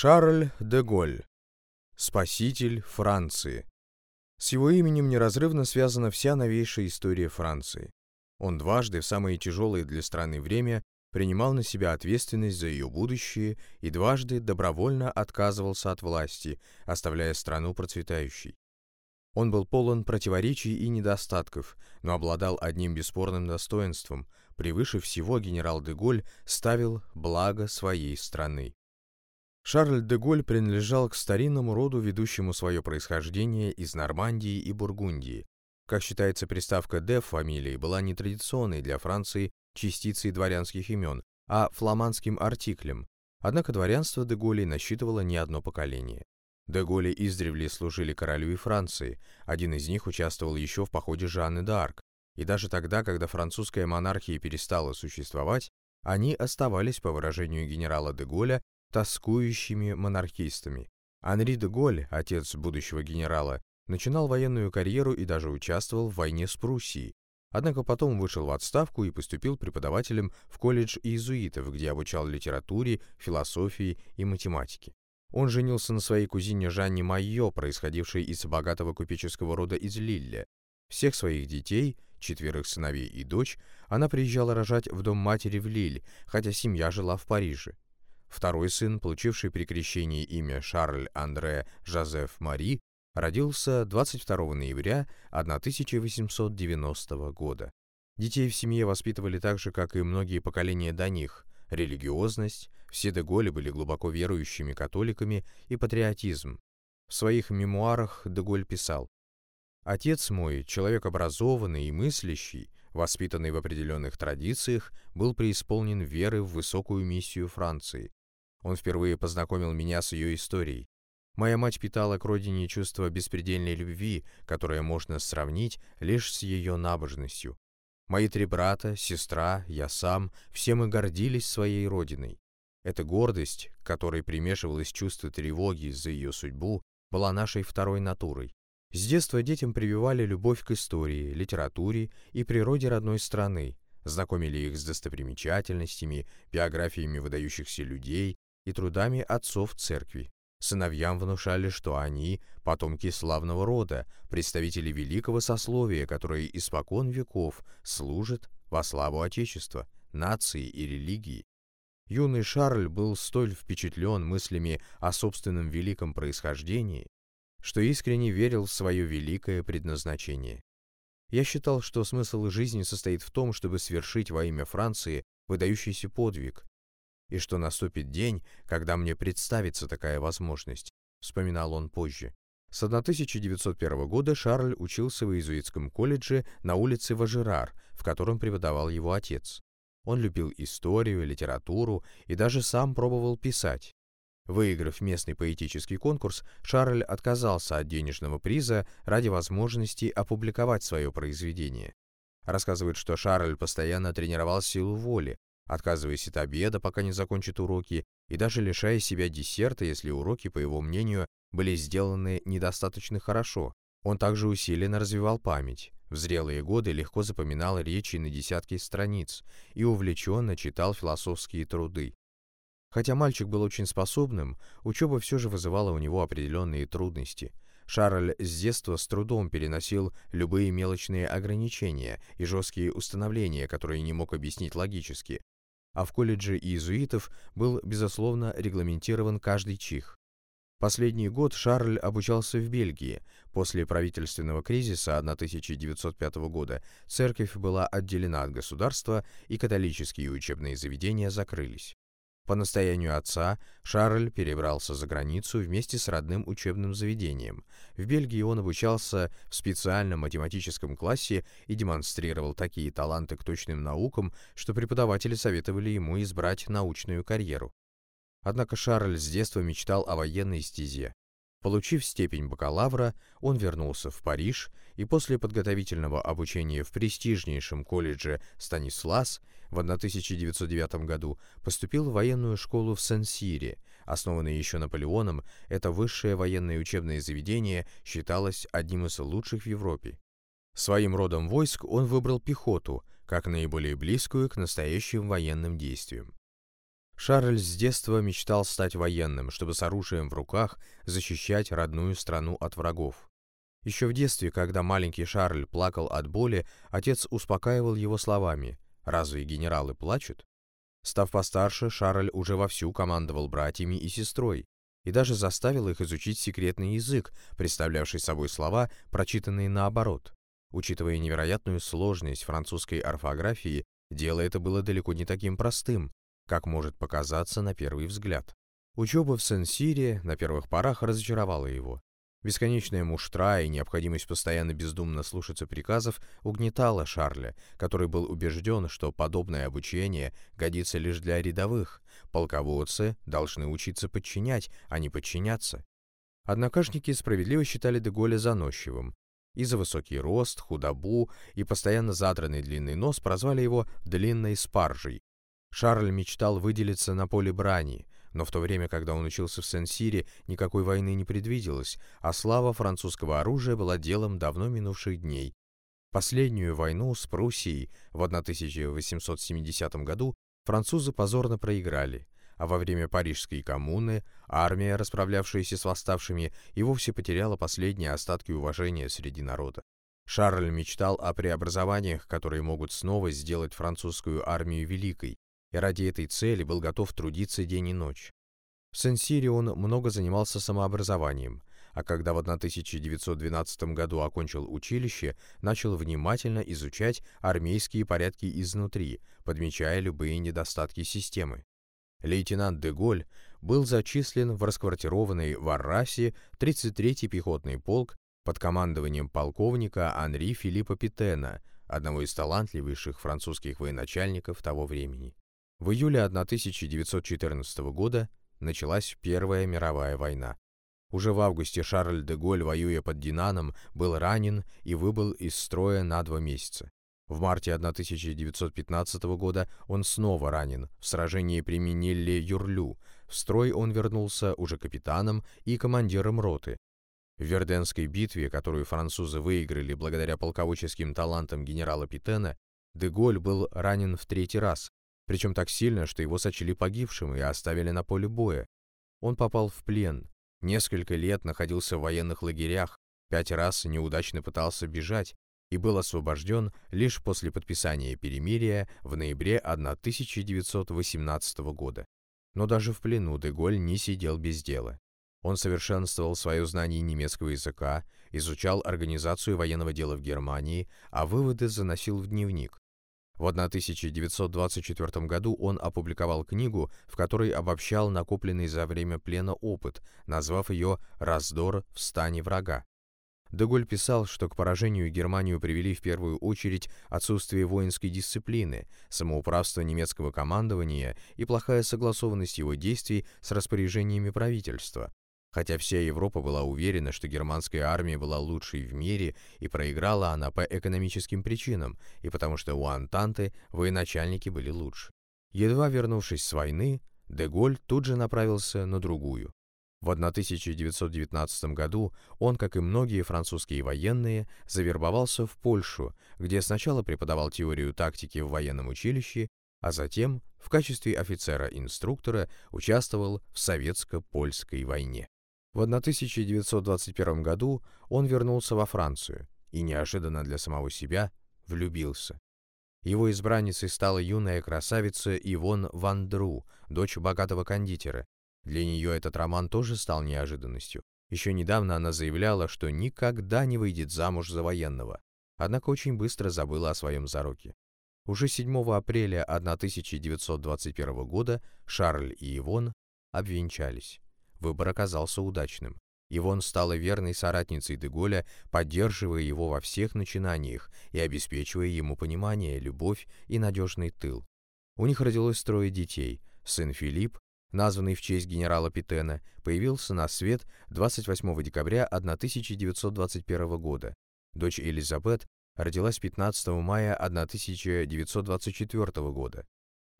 Шарль де Голь. Спаситель Франции. С его именем неразрывно связана вся новейшая история Франции. Он дважды в самое тяжелое для страны время принимал на себя ответственность за ее будущее и дважды добровольно отказывался от власти, оставляя страну процветающей. Он был полон противоречий и недостатков, но обладал одним бесспорным достоинством. Превыше всего генерал де Голь ставил благо своей страны. Шарль де Голь принадлежал к старинному роду, ведущему свое происхождение из Нормандии и Бургундии. Как считается, приставка «де» в фамилии была не традиционной для Франции частицей дворянских имен, а фламандским артиклем. Однако дворянство де Голли насчитывало не одно поколение. Де Голли издревле служили королю и Франции, один из них участвовал еще в походе Жанны д'Арк, и даже тогда, когда французская монархия перестала существовать, они оставались, по выражению генерала де Голля, тоскующими монархистами. Анри де Голь, отец будущего генерала, начинал военную карьеру и даже участвовал в войне с Пруссией. Однако потом вышел в отставку и поступил преподавателем в колледж иезуитов, где обучал литературе, философии и математике. Он женился на своей кузине Жанне Майо, происходившей из богатого купеческого рода из Лилля. Всех своих детей, четверых сыновей и дочь, она приезжала рожать в дом матери в Лиль, хотя семья жила в Париже. Второй сын, получивший при крещении имя Шарль Андре Жозеф Мари, родился 22 ноября 1890 года. Детей в семье воспитывали так же, как и многие поколения до них. Религиозность, все Деголи были глубоко верующими католиками и патриотизм. В своих мемуарах Деголь писал «Отец мой, человек образованный и мыслящий, воспитанный в определенных традициях, был преисполнен веры в высокую миссию Франции. Он впервые познакомил меня с ее историей. Моя мать питала к родине чувство беспредельной любви, которое можно сравнить лишь с ее набожностью. Мои три брата, сестра, я сам, все мы гордились своей родиной. Эта гордость, которой примешивалось чувство тревоги за ее судьбу, была нашей второй натурой. С детства детям прививали любовь к истории, литературе и природе родной страны, знакомили их с достопримечательностями, биографиями выдающихся людей и трудами отцов церкви. Сыновьям внушали, что они – потомки славного рода, представители великого сословия, которое испокон веков служит во славу Отечества, нации и религии. Юный Шарль был столь впечатлен мыслями о собственном великом происхождении, что искренне верил в свое великое предназначение. Я считал, что смысл жизни состоит в том, чтобы свершить во имя Франции выдающийся подвиг, и что наступит день, когда мне представится такая возможность, вспоминал он позже. С 1901 года Шарль учился в иезуитском колледже на улице Важерар, в котором преподавал его отец. Он любил историю, литературу и даже сам пробовал писать. Выиграв местный поэтический конкурс, Шарль отказался от денежного приза ради возможности опубликовать свое произведение. Рассказывает, что Шарль постоянно тренировал силу воли, отказываясь от обеда, пока не закончит уроки, и даже лишая себя десерта, если уроки, по его мнению, были сделаны недостаточно хорошо. Он также усиленно развивал память. В зрелые годы легко запоминал речи на десятки страниц и увлеченно читал философские труды. Хотя мальчик был очень способным, учеба все же вызывала у него определенные трудности. Шарль с детства с трудом переносил любые мелочные ограничения и жесткие установления, которые не мог объяснить логически, а в колледже иезуитов был, безусловно, регламентирован каждый чих. Последний год Шарль обучался в Бельгии. После правительственного кризиса 1905 года церковь была отделена от государства, и католические учебные заведения закрылись. По настоянию отца Шарль перебрался за границу вместе с родным учебным заведением. В Бельгии он обучался в специальном математическом классе и демонстрировал такие таланты к точным наукам, что преподаватели советовали ему избрать научную карьеру. Однако Шарль с детства мечтал о военной стезе. Получив степень бакалавра, он вернулся в Париж и после подготовительного обучения в престижнейшем колледже Станислас в 1909 году поступил в военную школу в Сен-Сире. Основанное еще Наполеоном, это высшее военное учебное заведение считалось одним из лучших в Европе. Своим родом войск он выбрал пехоту, как наиболее близкую к настоящим военным действиям. Шарль с детства мечтал стать военным, чтобы с оружием в руках защищать родную страну от врагов. Еще в детстве, когда маленький Шарль плакал от боли, отец успокаивал его словами «Разве генералы плачут?». Став постарше, Шарль уже вовсю командовал братьями и сестрой и даже заставил их изучить секретный язык, представлявший собой слова, прочитанные наоборот. Учитывая невероятную сложность французской орфографии, дело это было далеко не таким простым, как может показаться на первый взгляд. Учеба в Сен-Сире на первых порах разочаровала его. Бесконечная муштра и необходимость постоянно бездумно слушаться приказов угнетала Шарля, который был убежден, что подобное обучение годится лишь для рядовых. Полководцы должны учиться подчинять, а не подчиняться. Однокашники справедливо считали Деголя заносчивым, и за высокий рост, худобу и постоянно задранный длинный нос прозвали его «длинной спаржей», Шарль мечтал выделиться на поле брани, но в то время, когда он учился в Сен-Сире, никакой войны не предвиделось, а слава французского оружия была делом давно минувших дней. Последнюю войну с Пруссией в 1870 году французы позорно проиграли, а во время Парижской коммуны армия, расправлявшаяся с восставшими, и вовсе потеряла последние остатки уважения среди народа. Шарль мечтал о преобразованиях, которые могут снова сделать французскую армию великой, и ради этой цели был готов трудиться день и ночь. В Сен-Сире он много занимался самообразованием, а когда в 1912 году окончил училище, начал внимательно изучать армейские порядки изнутри, подмечая любые недостатки системы. Лейтенант Деголь был зачислен в расквартированный в Аррасе 33-й пехотный полк под командованием полковника Анри Филиппа Питена, одного из талантливейших французских военачальников того времени. В июле 1914 года началась Первая мировая война. Уже в августе Шарль де Голь, воюя под Динаном, был ранен и выбыл из строя на два месяца. В марте 1915 года он снова ранен в сражении при Минилле-Юрлю. В строй он вернулся уже капитаном и командиром роты. В Верденской битве, которую французы выиграли благодаря полководческим талантам генерала Питена, Деголь был ранен в третий раз, причем так сильно, что его сочли погибшим и оставили на поле боя. Он попал в плен, несколько лет находился в военных лагерях, пять раз неудачно пытался бежать и был освобожден лишь после подписания перемирия в ноябре 1918 года. Но даже в плену Деголь не сидел без дела. Он совершенствовал свое знание немецкого языка, изучал организацию военного дела в Германии, а выводы заносил в дневник. В 1924 году он опубликовал книгу, в которой обобщал накопленный за время плена опыт, назвав ее «Раздор в стане врага». Деголь писал, что к поражению Германию привели в первую очередь отсутствие воинской дисциплины, самоуправство немецкого командования и плохая согласованность его действий с распоряжениями правительства. Хотя вся Европа была уверена, что германская армия была лучшей в мире, и проиграла она по экономическим причинам, и потому что у Антанты военачальники были лучше. Едва вернувшись с войны, Деголь тут же направился на другую. В 1919 году он, как и многие французские военные, завербовался в Польшу, где сначала преподавал теорию тактики в военном училище, а затем в качестве офицера-инструктора участвовал в советско-польской войне. В 1921 году он вернулся во Францию и неожиданно для самого себя влюбился. Его избранницей стала юная красавица Ивон Вандру, дочь богатого кондитера. Для нее этот роман тоже стал неожиданностью. Еще недавно она заявляла, что никогда не выйдет замуж за военного, однако очень быстро забыла о своем зароке. Уже 7 апреля 1921 года Шарль и Ивон обвенчались. Выбор оказался удачным. Ивон стала верной соратницей Деголя, поддерживая его во всех начинаниях и обеспечивая ему понимание, любовь и надежный тыл. У них родилось трое детей. Сын Филипп, названный в честь генерала Питена, появился на свет 28 декабря 1921 года. Дочь Элизабет родилась 15 мая 1924 года.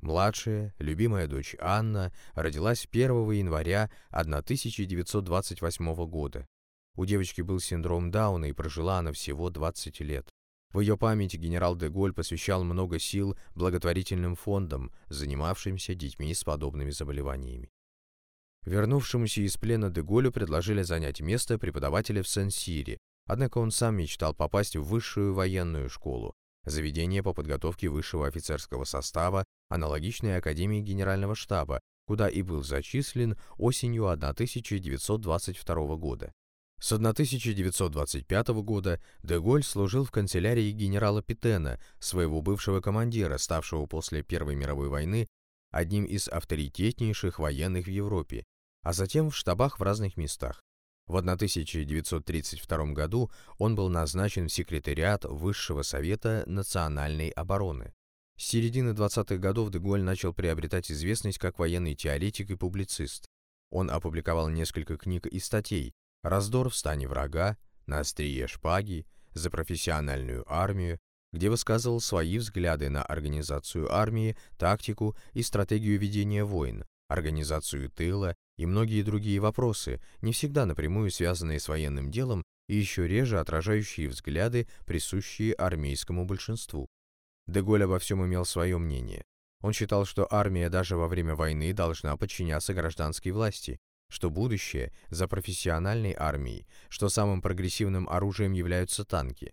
Младшая, любимая дочь Анна, родилась 1 января 1928 года. У девочки был синдром Дауна и прожила она всего 20 лет. В ее память генерал де Голь посвящал много сил благотворительным фондам, занимавшимся детьми с подобными заболеваниями. Вернувшемуся из плена де Голю предложили занять место преподавателя в Сен-Сире, однако он сам мечтал попасть в высшую военную школу, заведение по подготовке высшего офицерского состава, аналогичной Академии Генерального штаба, куда и был зачислен осенью 1922 года. С 1925 года Деголь служил в канцелярии генерала Питена, своего бывшего командира, ставшего после Первой мировой войны одним из авторитетнейших военных в Европе, а затем в штабах в разных местах. В 1932 году он был назначен в секретариат Высшего совета национальной обороны. С середины 20-х годов Деголь начал приобретать известность как военный теоретик и публицист. Он опубликовал несколько книг и статей «Раздор в стане врага», «На острие шпаги», «За профессиональную армию», где высказывал свои взгляды на организацию армии, тактику и стратегию ведения войн, организацию тыла и многие другие вопросы, не всегда напрямую связанные с военным делом и еще реже отражающие взгляды, присущие армейскому большинству. Деголь обо всем имел свое мнение. Он считал, что армия даже во время войны должна подчиняться гражданской власти, что будущее за профессиональной армией, что самым прогрессивным оружием являются танки.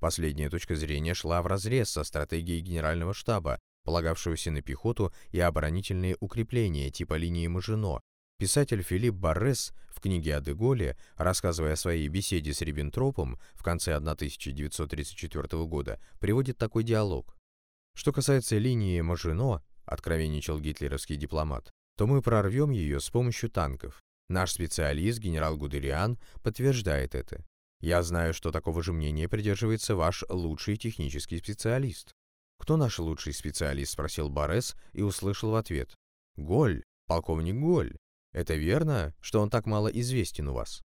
Последняя точка зрения шла вразрез со стратегией генерального штаба, полагавшегося на пехоту и оборонительные укрепления типа линии Мажино. Писатель Филипп Баррес в книге о Деголе, рассказывая о своей беседе с Риббентропом в конце 1934 года, приводит такой диалог. Что касается линии Мажино, откровенничал гитлеровский дипломат, то мы прорвем ее с помощью танков. Наш специалист, генерал Гудериан, подтверждает это. Я знаю, что такого же мнения придерживается ваш лучший технический специалист. «Кто наш лучший специалист?» — спросил Борес и услышал в ответ. «Голь, полковник Голь. Это верно, что он так мало известен у вас?»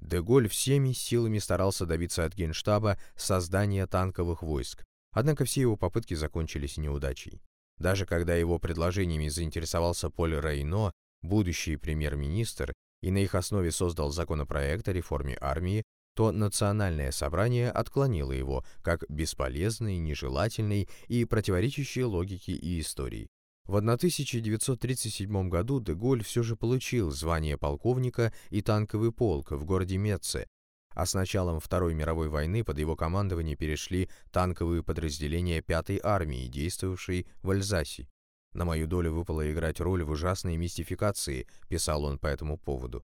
Деголь всеми силами старался добиться от Генштаба создания танковых войск, Однако все его попытки закончились неудачей. Даже когда его предложениями заинтересовался Поль Рейно, будущий премьер-министр, и на их основе создал законопроект о реформе армии, то национальное собрание отклонило его как бесполезный, нежелательный и противоречащий логике и истории. В 1937 году Деголь все же получил звание полковника и танковый полк в городе Меце, а с началом Второй мировой войны под его командование перешли танковые подразделения Пятой армии, действовавшей в Альзасе. «На мою долю выпало играть роль в ужасной мистификации», — писал он по этому поводу.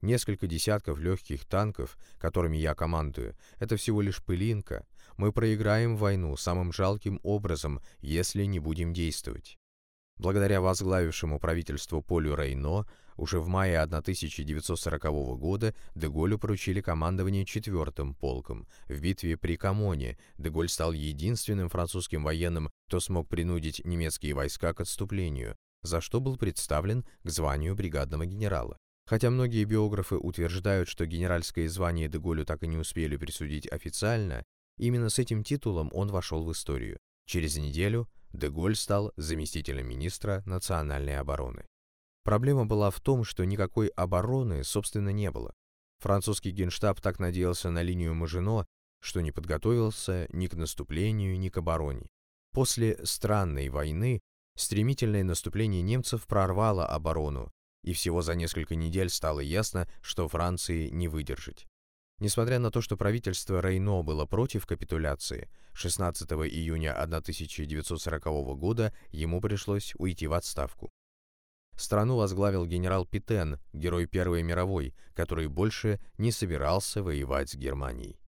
«Несколько десятков легких танков, которыми я командую, это всего лишь пылинка. Мы проиграем войну самым жалким образом, если не будем действовать». Благодаря возглавившему правительству Полю Рейно, уже в мае 1940 года Деголю поручили командование четвертым полком. В битве при Камоне Деголь стал единственным французским военным, кто смог принудить немецкие войска к отступлению, за что был представлен к званию бригадного генерала. Хотя многие биографы утверждают, что генеральское звание Деголю так и не успели присудить официально, именно с этим титулом он вошел в историю. Через неделю Деголь стал заместителем министра национальной обороны. Проблема была в том, что никакой обороны, собственно, не было. Французский генштаб так надеялся на линию Мажино, что не подготовился ни к наступлению, ни к обороне. После странной войны стремительное наступление немцев прорвало оборону, и всего за несколько недель стало ясно, что Франции не выдержать. Несмотря на то, что правительство Рейно было против капитуляции, 16 июня 1940 года ему пришлось уйти в отставку. Страну возглавил генерал Питен, герой Первой мировой, который больше не собирался воевать с Германией.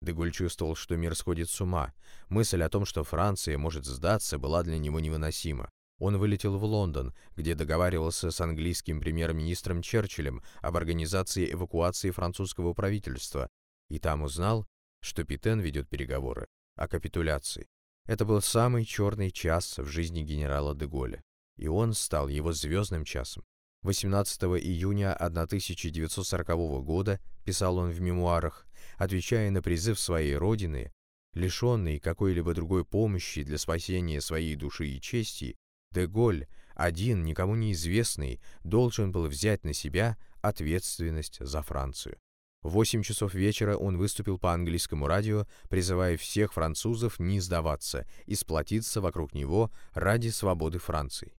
Деголь чувствовал, что мир сходит с ума. Мысль о том, что Франция может сдаться, была для него невыносима. Он вылетел в Лондон, где договаривался с английским премьер-министром Черчиллем об организации эвакуации французского правительства, и там узнал, что Питен ведет переговоры о капитуляции. Это был самый черный час в жизни генерала Деголя и он стал его звездным часом. 18 июня 1940 года, писал он в мемуарах, отвечая на призыв своей родины, лишенный какой-либо другой помощи для спасения своей души и чести, Деголь, один, никому неизвестный, должен был взять на себя ответственность за Францию. В 8 часов вечера он выступил по английскому радио, призывая всех французов не сдаваться и сплотиться вокруг него ради свободы Франции.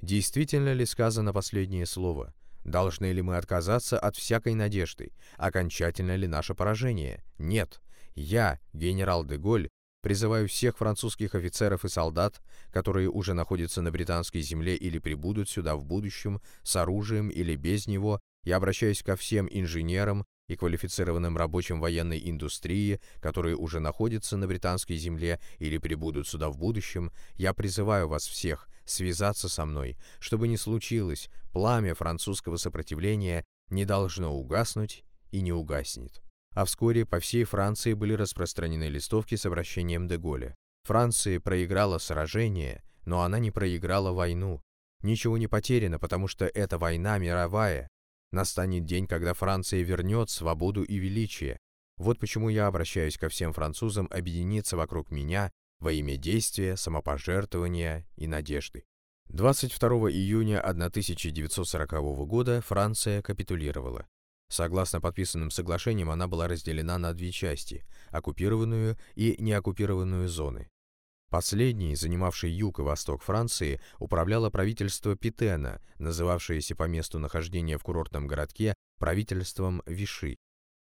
Действительно ли сказано последнее слово? Должны ли мы отказаться от всякой надежды? Окончательно ли наше поражение? Нет. Я, генерал де Голь, призываю всех французских офицеров и солдат, которые уже находятся на британской земле или прибудут сюда в будущем с оружием или без него, я обращаюсь ко всем инженерам, и квалифицированным рабочим военной индустрии, которые уже находятся на британской земле или прибудут сюда в будущем, я призываю вас всех связаться со мной, чтобы не случилось, пламя французского сопротивления не должно угаснуть и не угаснет. А вскоре по всей Франции были распространены листовки с обращением де Голля. Франция проиграла сражение, но она не проиграла войну. Ничего не потеряно, потому что эта война мировая, Настанет день, когда Франция вернет свободу и величие. Вот почему я обращаюсь ко всем французам объединиться вокруг меня во имя действия, самопожертвования и надежды. 22 июня 1940 года Франция капитулировала. Согласно подписанным соглашениям, она была разделена на две части – оккупированную и неоккупированную зоны. Последний, занимавший юг и восток Франции, управляло правительство Питена, называвшееся по месту нахождения в курортном городке правительством Виши.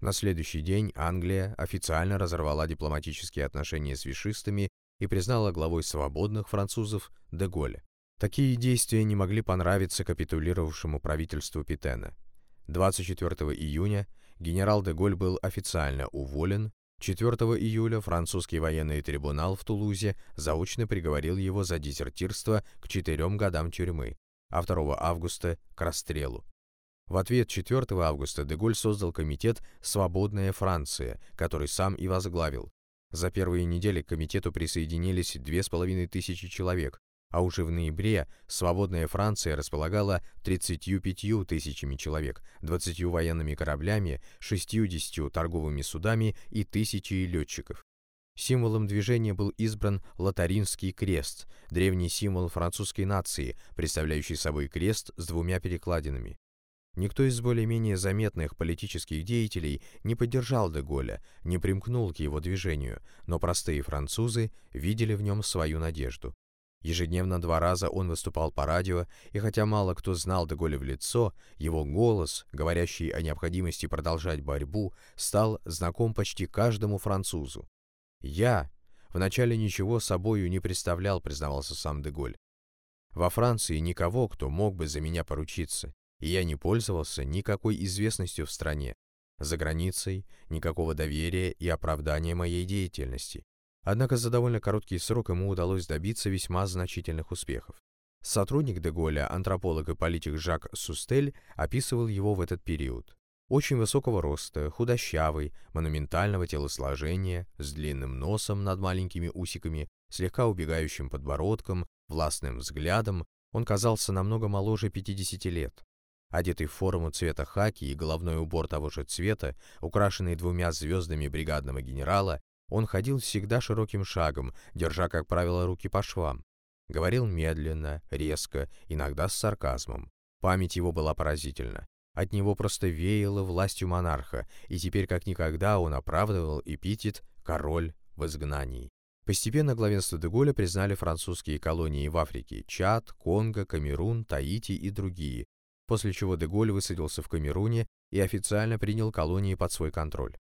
На следующий день Англия официально разорвала дипломатические отношения с вишистами и признала главой свободных французов де Голля. Такие действия не могли понравиться капитулировавшему правительству Питена. 24 июня генерал де Голь был официально уволен 4 июля французский военный трибунал в Тулузе заочно приговорил его за дезертирство к четырем годам тюрьмы, а 2 августа – к расстрелу. В ответ 4 августа Деголь создал комитет «Свободная Франция», который сам и возглавил. За первые недели к комитету присоединились 2500 человек, а уже в ноябре свободная Франция располагала 35 тысячами человек, 20 военными кораблями, 60 торговыми судами и тысячей летчиков. Символом движения был избран лотаринский крест, древний символ французской нации, представляющий собой крест с двумя перекладинами. Никто из более-менее заметных политических деятелей не поддержал де Голля, не примкнул к его движению, но простые французы видели в нем свою надежду. Ежедневно два раза он выступал по радио, и хотя мало кто знал Деголя в лицо, его голос, говорящий о необходимости продолжать борьбу, стал знаком почти каждому французу. «Я вначале ничего собою не представлял», — признавался сам Деголь. «Во Франции никого, кто мог бы за меня поручиться, и я не пользовался никакой известностью в стране. За границей никакого доверия и оправдания моей деятельности. Однако за довольно короткий срок ему удалось добиться весьма значительных успехов. Сотрудник Деголя, антрополог и политик Жак Сустель, описывал его в этот период. Очень высокого роста, худощавый, монументального телосложения, с длинным носом над маленькими усиками, слегка убегающим подбородком, властным взглядом, он казался намного моложе 50 лет. Одетый в форму цвета хаки и головной убор того же цвета, украшенный двумя звездами бригадного генерала, он ходил всегда широким шагом, держа, как правило, руки по швам. Говорил медленно, резко, иногда с сарказмом. Память его была поразительна. От него просто веяло властью монарха, и теперь как никогда он оправдывал эпитет «король в изгнании». Постепенно главенство Деголя признали французские колонии в Африке – Чад, Конго, Камерун, Таити и другие, после чего Деголь высадился в Камеруне и официально принял колонии под свой контроль.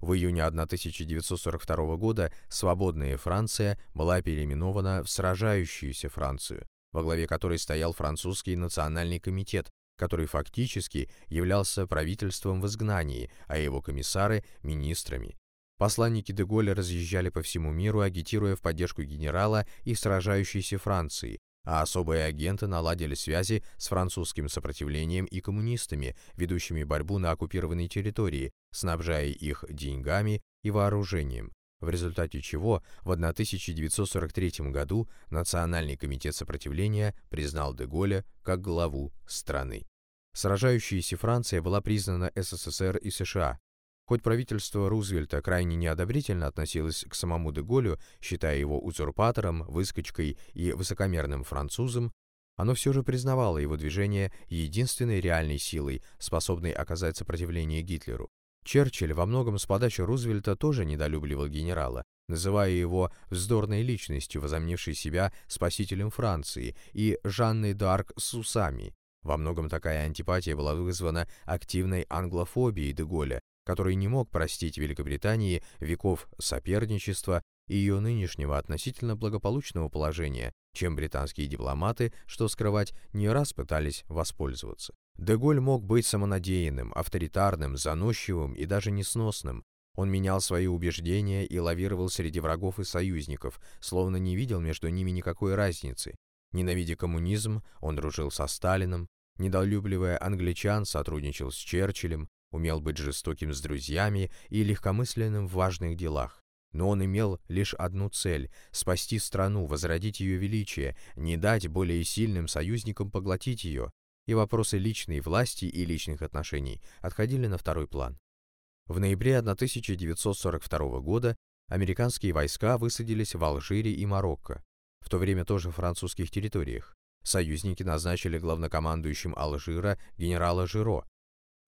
В июне 1942 года свободная Франция была переименована в сражающуюся Францию, во главе которой стоял французский национальный комитет, который фактически являлся правительством в изгнании, а его комиссары – министрами. Посланники де Голля разъезжали по всему миру, агитируя в поддержку генерала и сражающейся Франции, а особые агенты наладили связи с французским сопротивлением и коммунистами, ведущими борьбу на оккупированной территории, снабжая их деньгами и вооружением, в результате чего в 1943 году Национальный комитет сопротивления признал де Голля как главу страны. Сражающаяся Франция была признана СССР и США, Хоть правительство Рузвельта крайне неодобрительно относилось к самому Деголю, считая его узурпатором, выскочкой и высокомерным французом, оно все же признавало его движение единственной реальной силой, способной оказать сопротивление Гитлеру. Черчилль во многом с подачи Рузвельта тоже недолюбливал генерала, называя его вздорной личностью, возомнившей себя спасителем Франции, и Жанной д'Арк с усами. Во многом такая антипатия была вызвана активной англофобией Деголя, который не мог простить Великобритании веков соперничества и ее нынешнего относительно благополучного положения, чем британские дипломаты, что скрывать, не раз пытались воспользоваться. Деголь мог быть самонадеянным, авторитарным, заносчивым и даже несносным. Он менял свои убеждения и лавировал среди врагов и союзников, словно не видел между ними никакой разницы. Ненавидя коммунизм, он дружил со Сталином, недолюбливая англичан, сотрудничал с Черчиллем, умел быть жестоким с друзьями и легкомысленным в важных делах. Но он имел лишь одну цель – спасти страну, возродить ее величие, не дать более сильным союзникам поглотить ее, и вопросы личной власти и личных отношений отходили на второй план. В ноябре 1942 года американские войска высадились в Алжире и Марокко, в то время тоже французских территориях. Союзники назначили главнокомандующим Алжира генерала Жиро,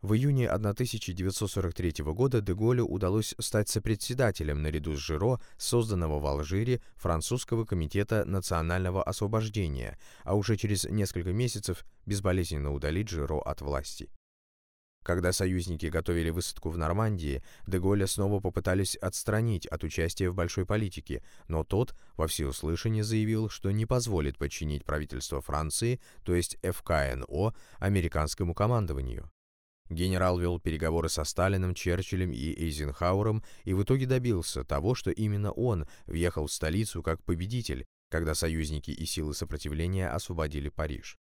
в июне 1943 года Деголю удалось стать сопредседателем наряду с Жиро, созданного в Алжире французского комитета национального освобождения, а уже через несколько месяцев безболезненно удалить Жиро от власти. Когда союзники готовили высадку в Нормандии, Деголя снова попытались отстранить от участия в большой политике, но тот во всеуслышание заявил, что не позволит подчинить правительство Франции, то есть ФКНО, американскому командованию. Генерал вел переговоры со Сталиным, Черчиллем и Эйзенхауэром и в итоге добился того, что именно он въехал в столицу как победитель, когда союзники и силы сопротивления освободили Париж.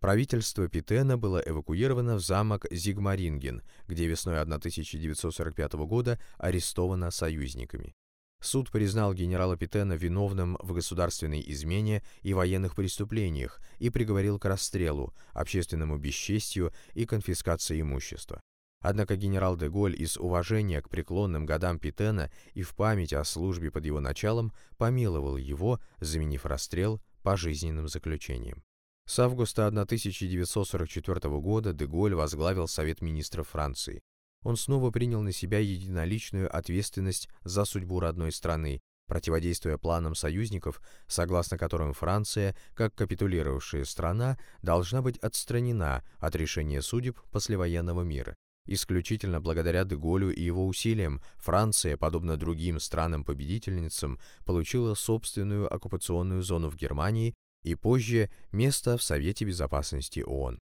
Правительство Питена было эвакуировано в замок Зигмаринген, где весной 1945 года арестовано союзниками. Суд признал генерала Питена виновным в государственной измене и военных преступлениях и приговорил к расстрелу, общественному бесчестью и конфискации имущества. Однако генерал де Голь из уважения к преклонным годам Питена и в память о службе под его началом помиловал его, заменив расстрел пожизненным заключением. С августа 1944 года де Голь возглавил Совет министров Франции он снова принял на себя единоличную ответственность за судьбу родной страны, противодействуя планам союзников, согласно которым Франция, как капитулировавшая страна, должна быть отстранена от решения судеб послевоенного мира. Исключительно благодаря Деголю и его усилиям Франция, подобно другим странам-победительницам, получила собственную оккупационную зону в Германии и позже место в Совете Безопасности ООН.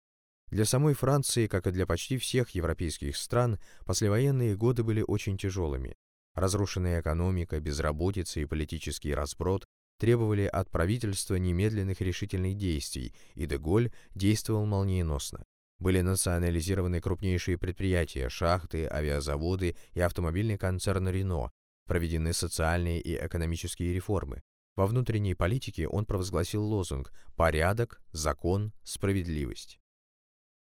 Для самой Франции, как и для почти всех европейских стран, послевоенные годы были очень тяжелыми. Разрушенная экономика, безработица и политический разброд требовали от правительства немедленных решительных действий, и Деголь действовал молниеносно. Были национализированы крупнейшие предприятия, шахты, авиазаводы и автомобильный концерн «Рено», проведены социальные и экономические реформы. Во внутренней политике он провозгласил лозунг «Порядок, закон, справедливость».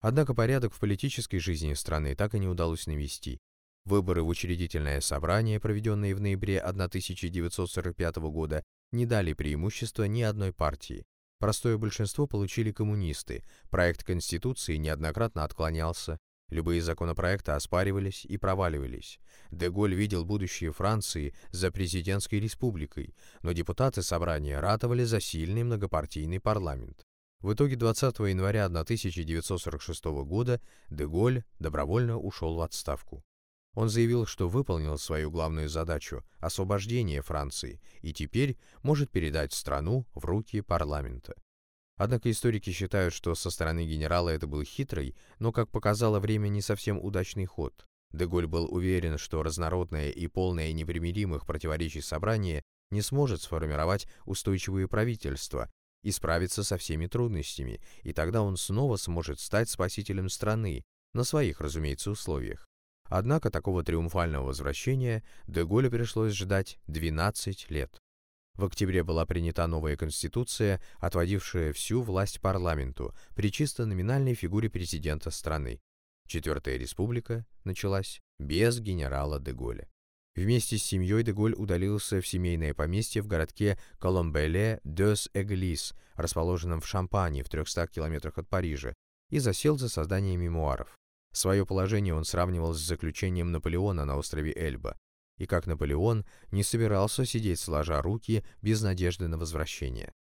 Однако порядок в политической жизни страны так и не удалось навести. Выборы в учредительное собрание, проведенные в ноябре 1945 года, не дали преимущества ни одной партии. Простое большинство получили коммунисты, проект Конституции неоднократно отклонялся, любые законопроекты оспаривались и проваливались. Деголь видел будущее Франции за президентской республикой, но депутаты собрания ратовали за сильный многопартийный парламент. В итоге 20 января 1946 года Деголь добровольно ушел в отставку. Он заявил, что выполнил свою главную задачу – освобождение Франции, и теперь может передать страну в руки парламента. Однако историки считают, что со стороны генерала это был хитрый, но, как показало время, не совсем удачный ход. Деголь был уверен, что разнородное и полное непримиримых противоречий собрание не сможет сформировать устойчивое правительство, и справиться со всеми трудностями, и тогда он снова сможет стать спасителем страны, на своих, разумеется, условиях. Однако такого триумфального возвращения Деголю пришлось ждать 12 лет. В октябре была принята новая конституция, отводившая всю власть парламенту при чисто номинальной фигуре президента страны. Четвертая республика началась без генерала Деголя. Вместе с семьей Деголь удалился в семейное поместье в городке Коломбеле-дес-Эглис, расположенном в Шампане в 300 километрах от Парижа, и засел за создание мемуаров. Свое положение он сравнивал с заключением Наполеона на острове Эльба, и как Наполеон не собирался сидеть сложа руки без надежды на возвращение.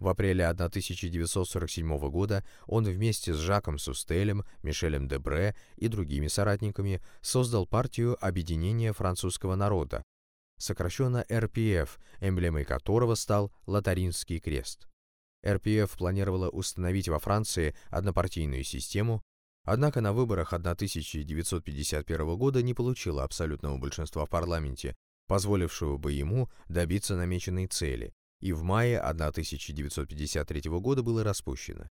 В апреле 1947 года он вместе с Жаком Сустелем, Мишелем Дебре и другими соратниками создал партию Объединения французского народа, сокращенно РПФ, эмблемой которого стал Лотаринский крест. РПФ планировала установить во Франции однопартийную систему, однако на выборах 1951 года не получила абсолютного большинства в парламенте, позволившего бы ему добиться намеченной цели, и в мае 1953 года было распущено.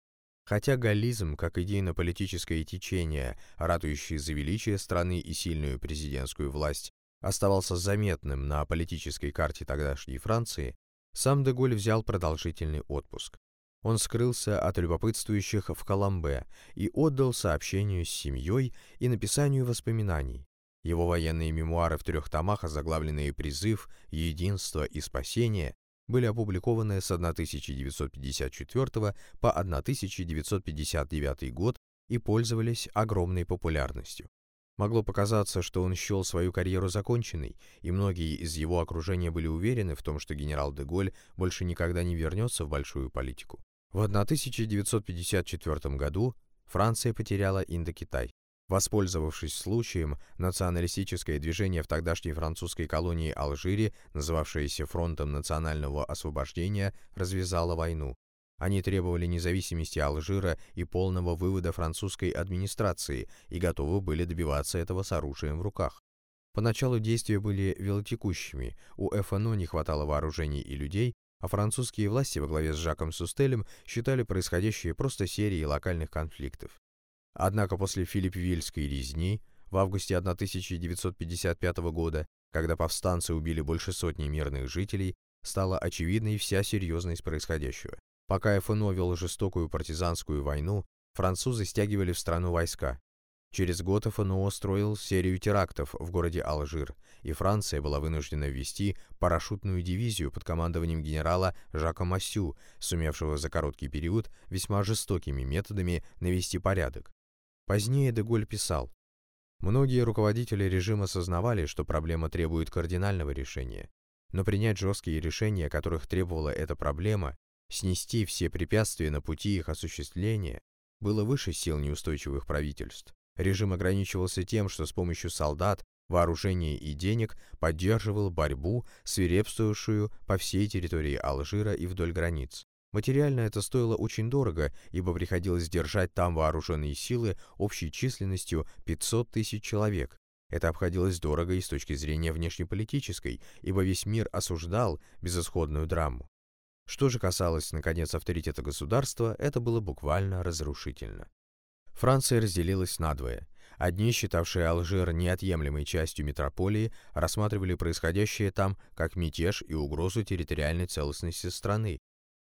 Хотя галлизм, как идейно-политическое течение, ратующее за величие страны и сильную президентскую власть, оставался заметным на политической карте тогдашней Франции, сам Деголь взял продолжительный отпуск. Он скрылся от любопытствующих в Коломбе и отдал сообщению с семьей и написанию воспоминаний. Его военные мемуары в трех томах, озаглавленные «Призыв», «Единство» и «Спасение», были опубликованы с 1954 по 1959 год и пользовались огромной популярностью. Могло показаться, что он счел свою карьеру законченной, и многие из его окружения были уверены в том, что генерал де Голь больше никогда не вернется в большую политику. В 1954 году Франция потеряла Индокитай. Воспользовавшись случаем, националистическое движение в тогдашней французской колонии Алжире, называвшееся Фронтом национального освобождения, развязало войну. Они требовали независимости Алжира и полного вывода французской администрации и готовы были добиваться этого с оружием в руках. Поначалу действия были велотекущими, у ФНО не хватало вооружений и людей, а французские власти во главе с Жаком Сустелем считали происходящее просто серией локальных конфликтов. Однако после Филиппвильской резни в августе 1955 года, когда повстанцы убили больше сотни мирных жителей, стала очевидной вся серьезность происходящего. Пока ФНО вел жестокую партизанскую войну, французы стягивали в страну войска. Через год ФНО строил серию терактов в городе Алжир, и Франция была вынуждена ввести парашютную дивизию под командованием генерала Жака Массю, сумевшего за короткий период весьма жестокими методами навести порядок. Позднее Деголь писал, «Многие руководители режима сознавали, что проблема требует кардинального решения, но принять жесткие решения, которых требовала эта проблема, Снести все препятствия на пути их осуществления было выше сил неустойчивых правительств. Режим ограничивался тем, что с помощью солдат, вооружения и денег поддерживал борьбу, свирепствовавшую по всей территории Алжира и вдоль границ. Материально это стоило очень дорого, ибо приходилось держать там вооруженные силы общей численностью 500 тысяч человек. Это обходилось дорого и с точки зрения внешнеполитической, ибо весь мир осуждал безысходную драму. Что же касалось, наконец, авторитета государства, это было буквально разрушительно. Франция разделилась надвое. Одни, считавшие Алжир неотъемлемой частью метрополии, рассматривали происходящее там как мятеж и угрозу территориальной целостности страны.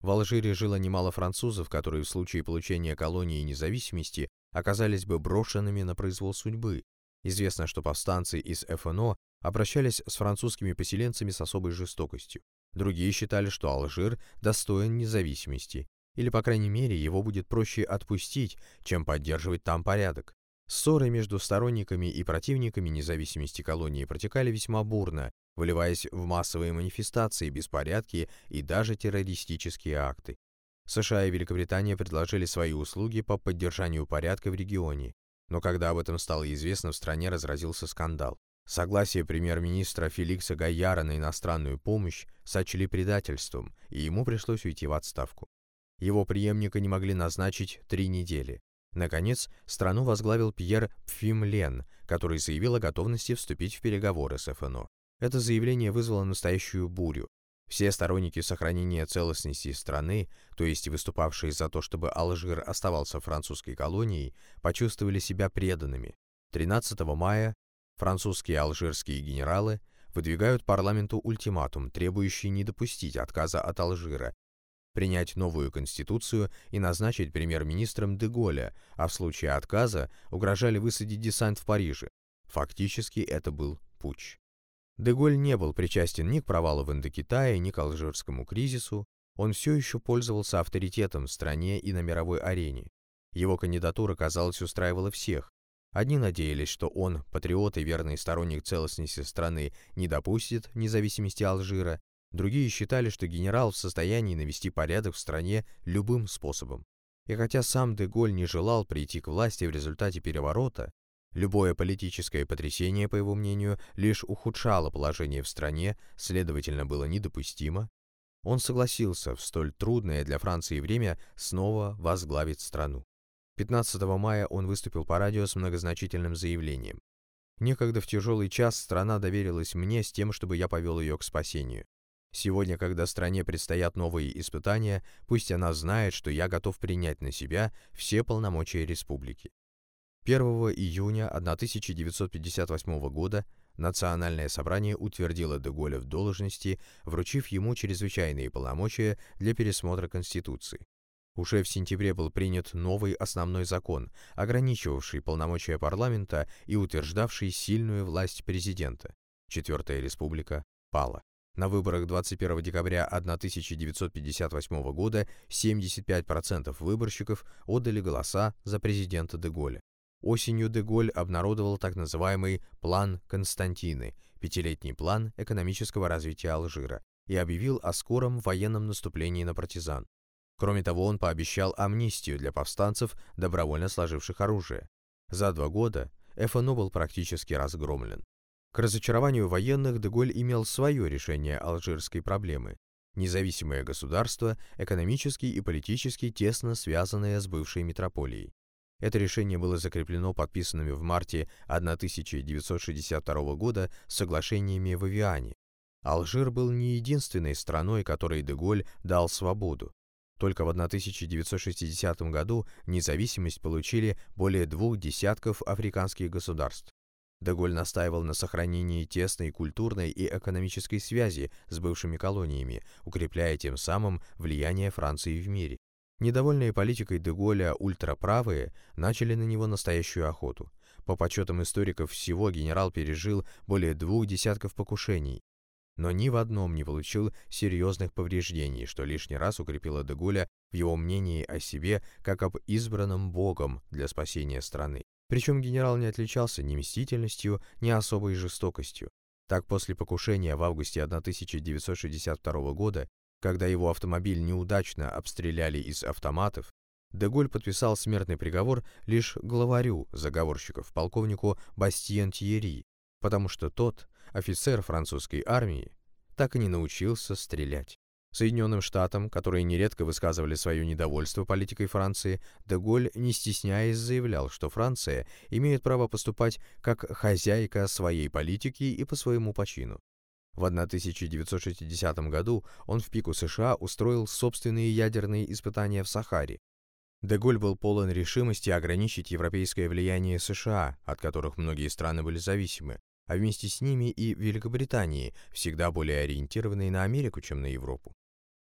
В Алжире жило немало французов, которые в случае получения колонии независимости оказались бы брошенными на произвол судьбы. Известно, что повстанцы из ФНО обращались с французскими поселенцами с особой жестокостью. Другие считали, что Алжир достоин независимости, или, по крайней мере, его будет проще отпустить, чем поддерживать там порядок. Ссоры между сторонниками и противниками независимости колонии протекали весьма бурно, выливаясь в массовые манифестации, беспорядки и даже террористические акты. США и Великобритания предложили свои услуги по поддержанию порядка в регионе, но когда об этом стало известно, в стране разразился скандал. Согласие премьер-министра Феликса Гайяра на иностранную помощь сочли предательством, и ему пришлось уйти в отставку. Его преемника не могли назначить три недели. Наконец, страну возглавил Пьер Пфимлен, который заявил о готовности вступить в переговоры с ФНО. Это заявление вызвало настоящую бурю. Все сторонники сохранения целостности страны, то есть выступавшие за то, чтобы Алжир оставался французской колонией, почувствовали себя преданными. 13 мая Французские и алжирские генералы выдвигают парламенту ультиматум, требующий не допустить отказа от Алжира, принять новую конституцию и назначить премьер-министром Деголя, а в случае отказа угрожали высадить десант в Париже. Фактически это был путч. Деголь не был причастен ни к провалу в Индокитае, ни к алжирскому кризису, он все еще пользовался авторитетом в стране и на мировой арене. Его кандидатура, казалось, устраивала всех, Одни надеялись, что он, патриот и верный сторонник целостности страны, не допустит независимости Алжира, другие считали, что генерал в состоянии навести порядок в стране любым способом. И хотя сам Деголь не желал прийти к власти в результате переворота, любое политическое потрясение, по его мнению, лишь ухудшало положение в стране, следовательно, было недопустимо, он согласился в столь трудное для Франции время снова возглавить страну. 15 мая он выступил по радио с многозначительным заявлением. «Некогда в тяжелый час страна доверилась мне с тем, чтобы я повел ее к спасению. Сегодня, когда стране предстоят новые испытания, пусть она знает, что я готов принять на себя все полномочия республики. 1 июня 1958 года Национальное собрание утвердило Деголя в должности, вручив ему чрезвычайные полномочия для пересмотра Конституции. Уже в сентябре был принят новый основной закон, ограничивавший полномочия парламента и утверждавший сильную власть президента. Четвертая республика пала. На выборах 21 декабря 1958 года 75% выборщиков отдали голоса за президента Деголя. Осенью Деголь обнародовал так называемый «План Константины» – пятилетний план экономического развития Алжира, и объявил о скором военном наступлении на партизан. Кроме того, он пообещал амнистию для повстанцев, добровольно сложивших оружие. За два года ФНО был практически разгромлен. К разочарованию военных Деголь имел свое решение алжирской проблемы. Независимое государство, экономически и политически тесно связанное с бывшей метрополией. Это решение было закреплено подписанными в марте 1962 года соглашениями в Авиане. Алжир был не единственной страной, которой Деголь дал свободу. Только в 1960 году независимость получили более двух десятков африканских государств. Деголь настаивал на сохранении тесной культурной и экономической связи с бывшими колониями, укрепляя тем самым влияние Франции в мире. Недовольные политикой Деголя ультраправые начали на него настоящую охоту. По подсчетам историков всего генерал пережил более двух десятков покушений, но ни в одном не получил серьезных повреждений, что лишний раз укрепило Деголя в его мнении о себе как об избранном богом для спасения страны. Причем генерал не отличался ни мстительностью, ни особой жестокостью. Так, после покушения в августе 1962 года, когда его автомобиль неудачно обстреляли из автоматов, Деголь подписал смертный приговор лишь главарю заговорщиков, полковнику Бастиен Тьерри, потому что тот, офицер французской армии, так и не научился стрелять. Соединенным Штатам, которые нередко высказывали свое недовольство политикой Франции, Деголь, не стесняясь, заявлял, что Франция имеет право поступать как хозяйка своей политики и по своему почину. В 1960 году он в пику США устроил собственные ядерные испытания в Сахаре. Деголь был полон решимости ограничить европейское влияние США, от которых многие страны были зависимы, а вместе с ними и Великобритании, всегда более ориентированной на Америку, чем на Европу.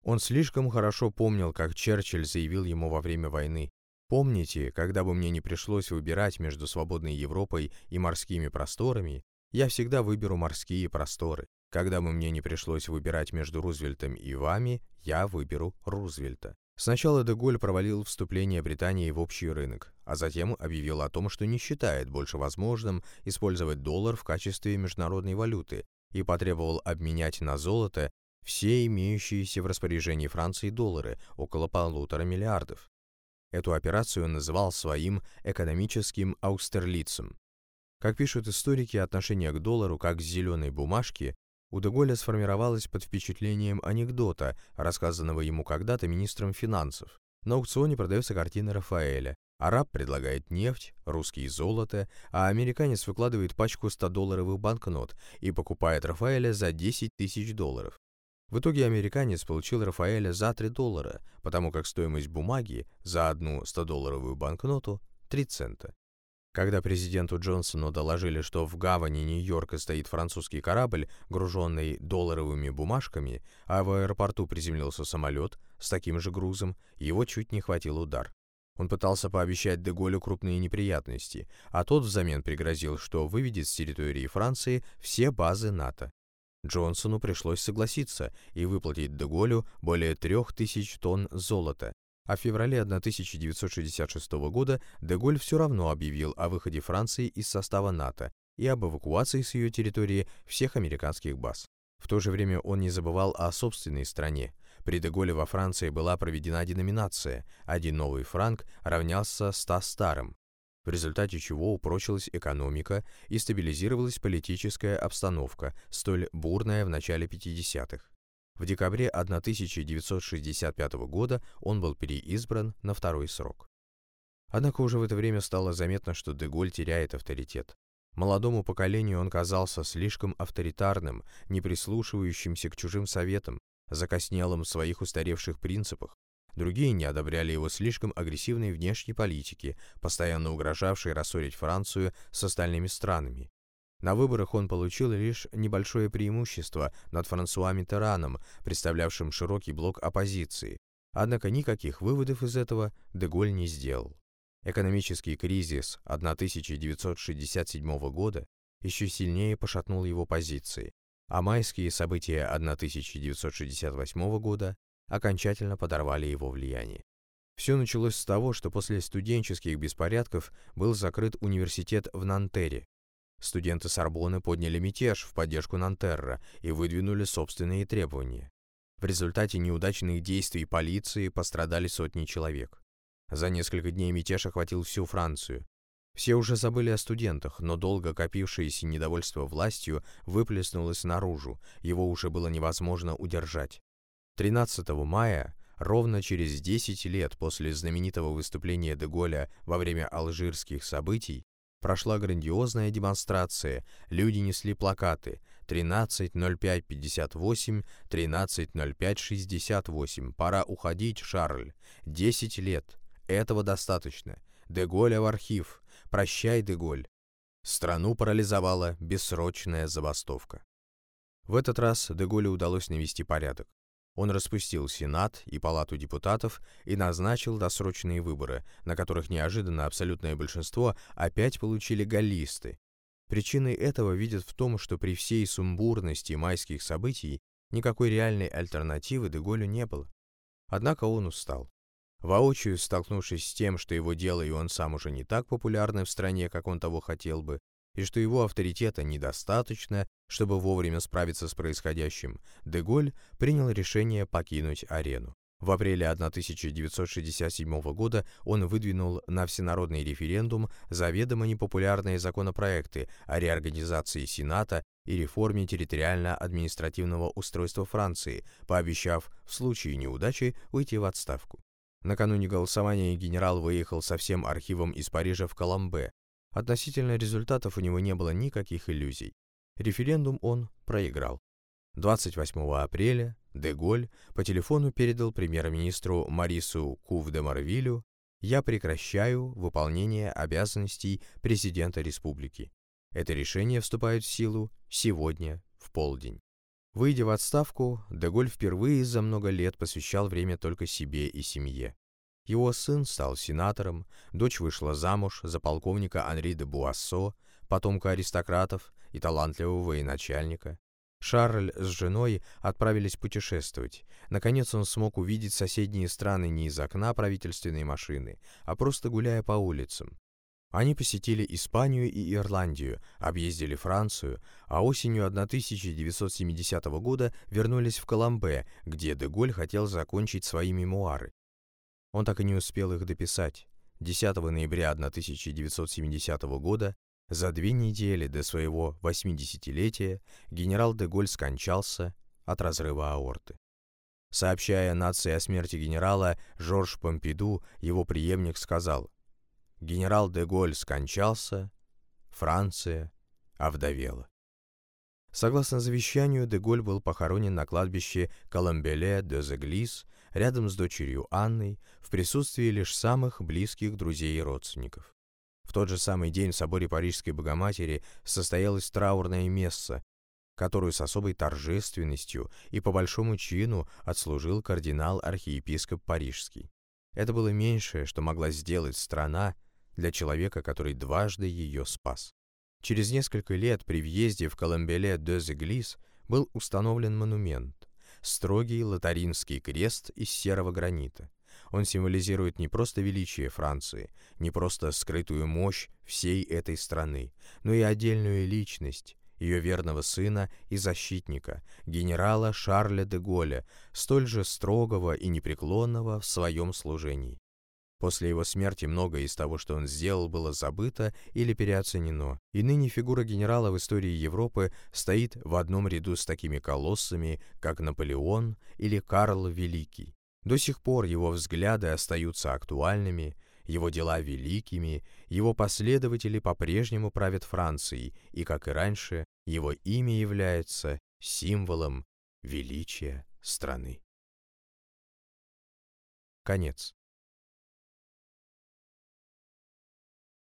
Он слишком хорошо помнил, как Черчилль заявил ему во время войны «Помните, когда бы мне не пришлось выбирать между свободной Европой и морскими просторами, я всегда выберу морские просторы. Когда бы мне не пришлось выбирать между Рузвельтом и вами, я выберу Рузвельта». Сначала Деголь провалил вступление Британии в общий рынок, а затем объявил о том, что не считает больше возможным использовать доллар в качестве международной валюты и потребовал обменять на золото все имеющиеся в распоряжении Франции доллары, около полутора миллиардов. Эту операцию называл своим экономическим аустерлицем. Как пишут историки, отношение к доллару как к зеленой бумажке у Деголя сформировалось под впечатлением анекдота, рассказанного ему когда-то министром финансов. На аукционе продается картина Рафаэля. Араб предлагает нефть, русский – золото, а американец выкладывает пачку 100-долларовых банкнот и покупает Рафаэля за 10 тысяч долларов. В итоге американец получил Рафаэля за 3 доллара, потому как стоимость бумаги за одну 100-долларовую банкноту – 3 цента. Когда президенту Джонсону доложили, что в гавани Нью-Йорка стоит французский корабль, груженный долларовыми бумажками, а в аэропорту приземлился самолет с таким же грузом, его чуть не хватил удар. Он пытался пообещать Деголю крупные неприятности, а тот взамен пригрозил, что выведет с территории Франции все базы НАТО. Джонсону пришлось согласиться и выплатить Деголю более трех тысяч тонн золота, А в феврале 1966 года Деголь все равно объявил о выходе Франции из состава НАТО и об эвакуации с ее территории всех американских баз. В то же время он не забывал о собственной стране. При Деголе во Франции была проведена деноминация, один новый франк равнялся 100 старым, в результате чего упрочилась экономика и стабилизировалась политическая обстановка, столь бурная в начале 50-х. В декабре 1965 года он был переизбран на второй срок. Однако уже в это время стало заметно, что Деголь теряет авторитет. Молодому поколению он казался слишком авторитарным, не прислушивающимся к чужим советам, закоснелым в своих устаревших принципах. Другие не одобряли его слишком агрессивной внешней политики, постоянно угрожавшей рассорить Францию с остальными странами. На выборах он получил лишь небольшое преимущество над Франсуа Миттераном, представлявшим широкий блок оппозиции. Однако никаких выводов из этого Деголь не сделал. Экономический кризис 1967 года еще сильнее пошатнул его позиции, а майские события 1968 года окончательно подорвали его влияние. Все началось с того, что после студенческих беспорядков был закрыт университет в Нантере, Студенты Сорбонны подняли мятеж в поддержку Нантерра и выдвинули собственные требования. В результате неудачных действий полиции пострадали сотни человек. За несколько дней мятеж охватил всю Францию. Все уже забыли о студентах, но долго копившееся недовольство властью выплеснулось наружу, его уже было невозможно удержать. 13 мая, ровно через 10 лет после знаменитого выступления Деголя во время алжирских событий, Прошла грандиозная демонстрация, люди несли плакаты. 13.05.58, 13.05.68, пора уходить, Шарль, 10 лет, этого достаточно, Деголя в архив, прощай, Деголь. Страну парализовала бессрочная забастовка. В этот раз Деголю удалось навести порядок. Он распустил Сенат и Палату депутатов и назначил досрочные выборы, на которых неожиданно абсолютное большинство опять получили галлисты. Причиной этого видят в том, что при всей сумбурности майских событий никакой реальной альтернативы Деголю не было. Однако он устал. Воочию столкнувшись с тем, что его дело и он сам уже не так популярны в стране, как он того хотел бы, и что его авторитета недостаточно, чтобы вовремя справиться с происходящим, Деголь принял решение покинуть арену. В апреле 1967 года он выдвинул на всенародный референдум заведомо непопулярные законопроекты о реорганизации Сената и реформе территориально-административного устройства Франции, пообещав в случае неудачи уйти в отставку. Накануне голосования генерал выехал со всем архивом из Парижа в Коломбе, Относительно результатов у него не было никаких иллюзий. Референдум он проиграл. 28 апреля Деголь по телефону передал премьер-министру Марису Кув-де-Марвилю «Я прекращаю выполнение обязанностей президента республики. Это решение вступает в силу сегодня в полдень». Выйдя в отставку, Деголь впервые за много лет посвящал время только себе и семье. Его сын стал сенатором, дочь вышла замуж за полковника Анри де Буассо, потомка аристократов и талантливого военачальника. Шарль с женой отправились путешествовать. Наконец он смог увидеть соседние страны не из окна правительственной машины, а просто гуляя по улицам. Они посетили Испанию и Ирландию, объездили Францию, а осенью 1970 года вернулись в Коломбе, где Деголь хотел закончить свои мемуары. Он так и не успел их дописать. 10 ноября 1970 года, за две недели до своего 80-летия, генерал де Голь скончался от разрыва аорты. Сообщая нации о смерти генерала, Жорж Помпиду, его преемник, сказал «Генерал де Голь скончался, Франция овдовела». Согласно завещанию, де Голь был похоронен на кладбище Коломбеле де Зеглис рядом с дочерью Анной, в присутствии лишь самых близких друзей и родственников. В тот же самый день в соборе Парижской Богоматери состоялась траурная месса, которую с особой торжественностью и по большому чину отслужил кардинал-архиепископ Парижский. Это было меньшее, что могла сделать страна для человека, который дважды ее спас. Через несколько лет при въезде в Коломбеле де Зеглис был установлен монумент, строгий латаринский крест из серого гранита. Он символизирует не просто величие Франции, не просто скрытую мощь всей этой страны, но и отдельную личность, ее верного сына и защитника, генерала Шарля де Голля, столь же строгого и непреклонного в своем служении. После его смерти многое из того, что он сделал, было забыто или переоценено, и ныне фигура генерала в истории Европы стоит в одном ряду с такими колоссами, как Наполеон или Карл Великий. До сих пор его взгляды остаются актуальными, его дела великими, его последователи по-прежнему правят Францией, и, как и раньше, его имя является символом величия страны. Конец.